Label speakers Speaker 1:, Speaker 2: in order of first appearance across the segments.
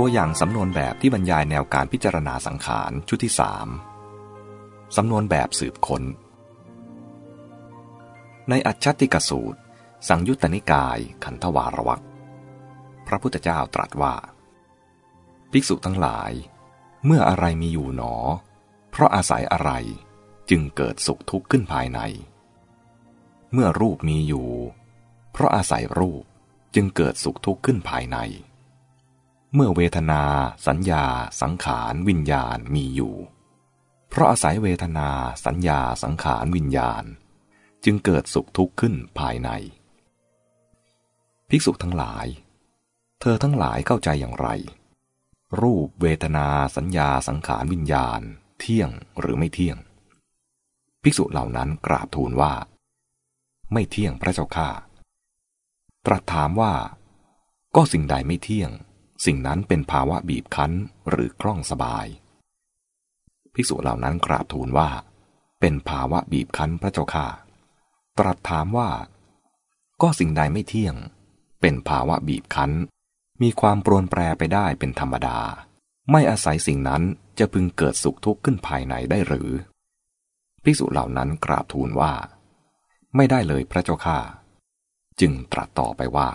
Speaker 1: ตัวอย่างสำนวนแบบที่บรรยายแนวการพิจารณาสังขารชุดที่สามสำนวนแบบสืบคน้น ในอัจฉติกสูตร สังยุตตนิกายขันธวารวักพระพุทธเจ้าตรัสว่า ภิกษุทั้งหลาย เมื่ออะไรมีอยู่หนอ เพราะอาศัยอะไรจึงเกิดสุขทุกข์ขึ้นภายใน เมื่อรูปมีอยู่ เพราะอาศัยรูปจึงเกิดสุขทุกข์ขึ้นภายใน เมื่อเวทนา สัญญา สังขาร วิญญาณมีอยู่ เพราะอาศัยเวทนา สัญญา สังขาร วิญญาณ จึงเกิดสุขทุกข์ขึ้นภายใน ภิกษุทั้งหลาย เธอทั้งหลายเข้าใจอย่างไร รูปเวทนา สัญญา สังขาร วิญญาณ เที่ยงหรือไม่เที่ยง ภิกษุเหล่านั้นกราบทูลว่า ไม่เที่ยงพระเจ้าข้าตรัสถามว่า ก็สิ่งใดไม่เที่ยง สิ่งนั้นเป็นภาวะบีบคั้นหรือคล่องสบาย ภิกษุเหล่านั้นกราบทูลว่า เป็นภาวะบีบคั้นพระเจ้าข้าตรัสถามว่า ก็สิ่งใดไม่เที่ยง เป็นภาวะบีบคั้น มีความปรวนแปรไปได้เป็นธรรมดา ไม่อาศัยสิ่งนั้นจะพึงเกิดสุขทุกข์ขึ้นภายในได้หรือ ภิกษุเหล่านั้นกราบทูลว่า ไม่ได้เลยพระเจ้าข้าจึงตรัสต่อไปว่า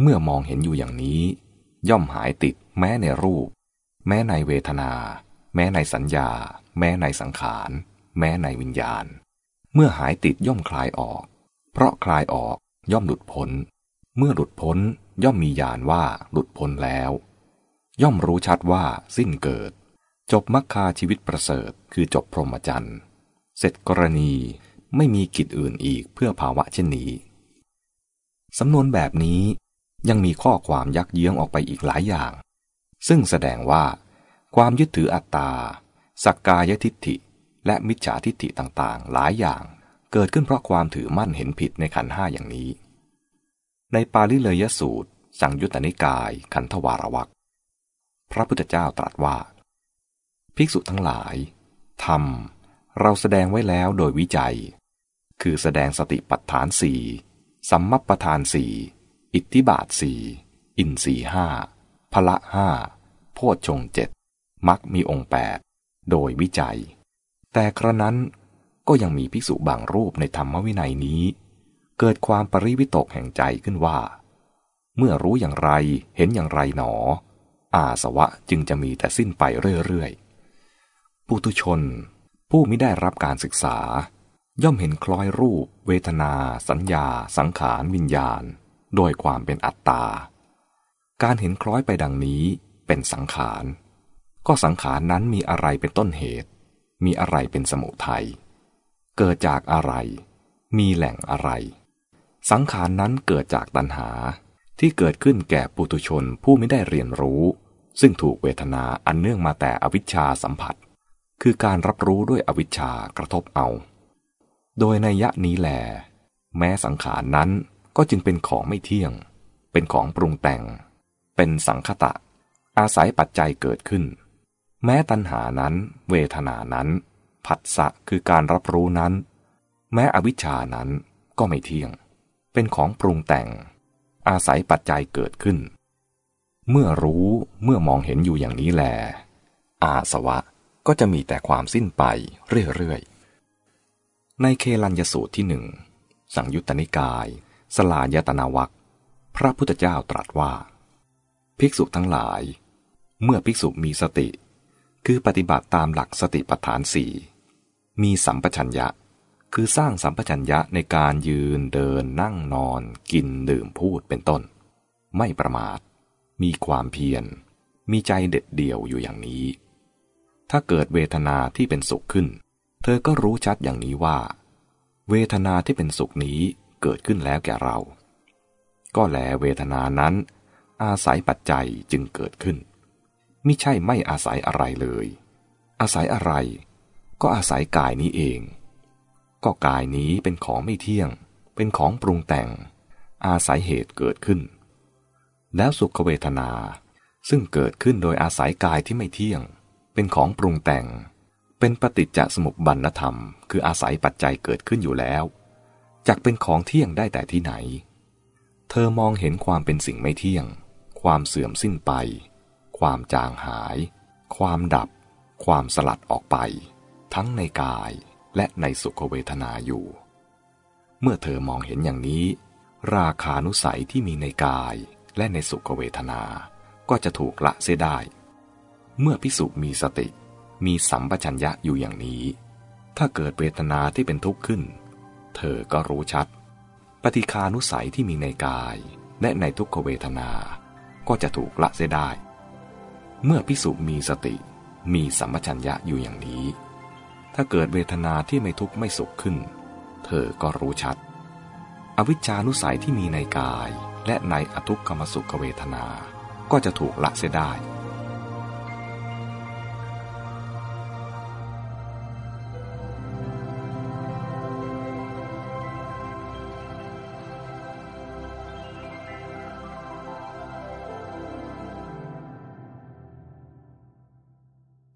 Speaker 1: เมื่อมองเห็นอยู่อย่างนี้ ย่อมหายติดแม้ในรูป แม้ในเวทนา แม้ในสัญญา แม้ในสังขาร แม้ในวิญญาณ เมื่อหายติดย่อมคลายออก เพราะคลายออกย่อมหลุดพ้น เมื่อหลุดพ้นย่อมมีญาณว่าหลุดพ้นแล้ว ย่อมรู้ชัดว่าสิ้นเกิด จบมรรคาชีวิตประเสริฐ คือจบพรหมจรรย์เสร็จกรณีไม่มีกิจอื่นอีกเพื่อภาวะเช่นนี้ สำนวนแบบนี้ ยังมีข้อความยักเยื้องออกไปอีกหลายอย่าง ซึ่งแสดงว่า ความยึดถืออัตตา สักกายทิฏฐิ และมิจฉาทิฏฐิต่างๆ หลายอย่าง เกิดขึ้นเพราะความถือมั่นเห็นผิดในขันห้าอย่างนี้ ในปาลิเลยสูตร สังยุตตนิกายขันธวารวักพระพุทธเจ้าตรัสว่า ภิกษุทั้งหลายธรรมเราแสดงไว้แล้วโดยวิจัย คือแสดงสติปัฏฐานสี่สัมมัปทานสี่ อิทธิบาทสี่อินสีห้าพละห้าโพชฌงเจ็ดมักมีองค์แปดโดยวิจัย แต่ครนั้นก็ยังมีภิกษุบางรูปในธรรมวินัยนี้ เกิดความปริวิตกแห่งใจขึ้นว่า เมื่อรู้อย่างไรเห็นอย่างไรหนอ อาสวะจึงจะมีแต่สิ้นไปเรื่อยๆปุตุชน ผู้ไม่ได้รับการศึกษา ย่อมเห็นคล้อยรูป เวทนา สัญญา สังขารวิญญาณ โดยความเป็นอัตตา การเห็นคล้อยไปดังนี้เป็นสังขาร ก็สังขารนั้นมีอะไรเป็นต้นเหตุ มีอะไรเป็นสมุทัย เกิดจากอะไร มีแหล่งอะไร สังขารนั้นเกิดจากตัณหาที่เกิดขึ้นแก่ปุถุชนผู้ไม่ได้เรียนรู้ ซึ่งถูกเวทนาอันเนื่องมาแต่อวิชชาสัมผัส คือการรับรู้ด้วยอวิชชากระทบเอา โดยในยะนี้แหลแม้สังขารนั้น ก็จึงเป็นของไม่เที่ยง เป็นของปรุงแต่ง เป็นสังคตะ อาศัยปัจจัยเกิดขึ้น แม้ตัณหานั้น เวทนานั้น ผัสสะคือการรับรู้นั้น แม้อวิชชานั้นก็ไม่เที่ยง เป็นของปรุงแต่ง อาศัยปัจจัยเกิดขึ้น เมื่อรู้เมื่อมองเห็นอยู่อย่างนี้แล อาสวะก็จะมีแต่ความสิ้นไปเรื่อยๆในเคลัญยสูตรที่หนึ่งสังยุตตนิกาย สลายตนาวัคพระพุทธเจ้าตรัสว่า ภิกษุทั้งหลาย เมื่อภิกษุมีสติ คือปฏิบัติตามหลักสติปัฏฐานสี่มีสัมปชัญญะ คือสร้างสัมปชัญญะในการยืนเดินนั่งนอน กินดื่มพูดเป็นต้น ไม่ประมาท มีความเพียร มีใจเด็ดเดี่ยวอยู่อย่างนี้ ถ้าเกิดเวทนาที่เป็นสุขขึ้น เธอก็รู้ชัดอย่างนี้ว่า เวทนาที่เป็นสุขนี้ เกิดขึ้นแล้วแก่เรา ก็แลเวทนานั้น อาศัยปัจจัยจึงเกิดขึ้นไม่ใช่ไม่อาศัยอะไรเลย อาศัยอะไร ก็อาศัยกายนี้เอง ก็กายนี้เป็นของไม่เที่ยง เป็นของปรุงแต่ง อาศัยเหตุเกิดขึ้น แล้วสุขเวทนา ซึ่งเกิดขึ้นโดยอาศัยกายที่ไม่เที่ยง เป็นของปรุงแต่ง เป็นปฏิจจสมุปบาทธรรม คืออาศัยปัจจัยเกิดขึ้นอยู่แล้ว จักเป็นของเที่ยงได้แต่ที่ไหน เธอมองเห็นความเป็นสิ่งไม่เที่ยง ความเสื่อมสิ้นไป ความจางหาย ความดับ ความสลัดออกไป ทั้งในกายและในสุขเวทนาอยู่ เมื่อเธอมองเห็นอย่างนี้ ราคานุสัยที่มีในกายและในสุขเวทนา ก็จะถูกละเสียได้ เมื่อพิสุมีสติ มีสัมปชัญญะอยู่อย่างนี้ ถ้าเกิดเวทนาที่เป็นทุกข์ขึ้น เธอก็รู้ชัด ปฏิคานุสัยที่มีในกายและในทุกขเวทนา ก็จะถูกละเสียได้ เมื่อพิสุมีสติมีสัมปชัญญะอยู่อย่างนี้ ถ้าเกิดเวทนาที่ไม่ทุกข์ไม่สุขขึ้น เธอก็รู้ชัด อวิชานุสัยที่มีในกายและในอทุกขมสุขเวทนา ก็จะถูกละเสียได้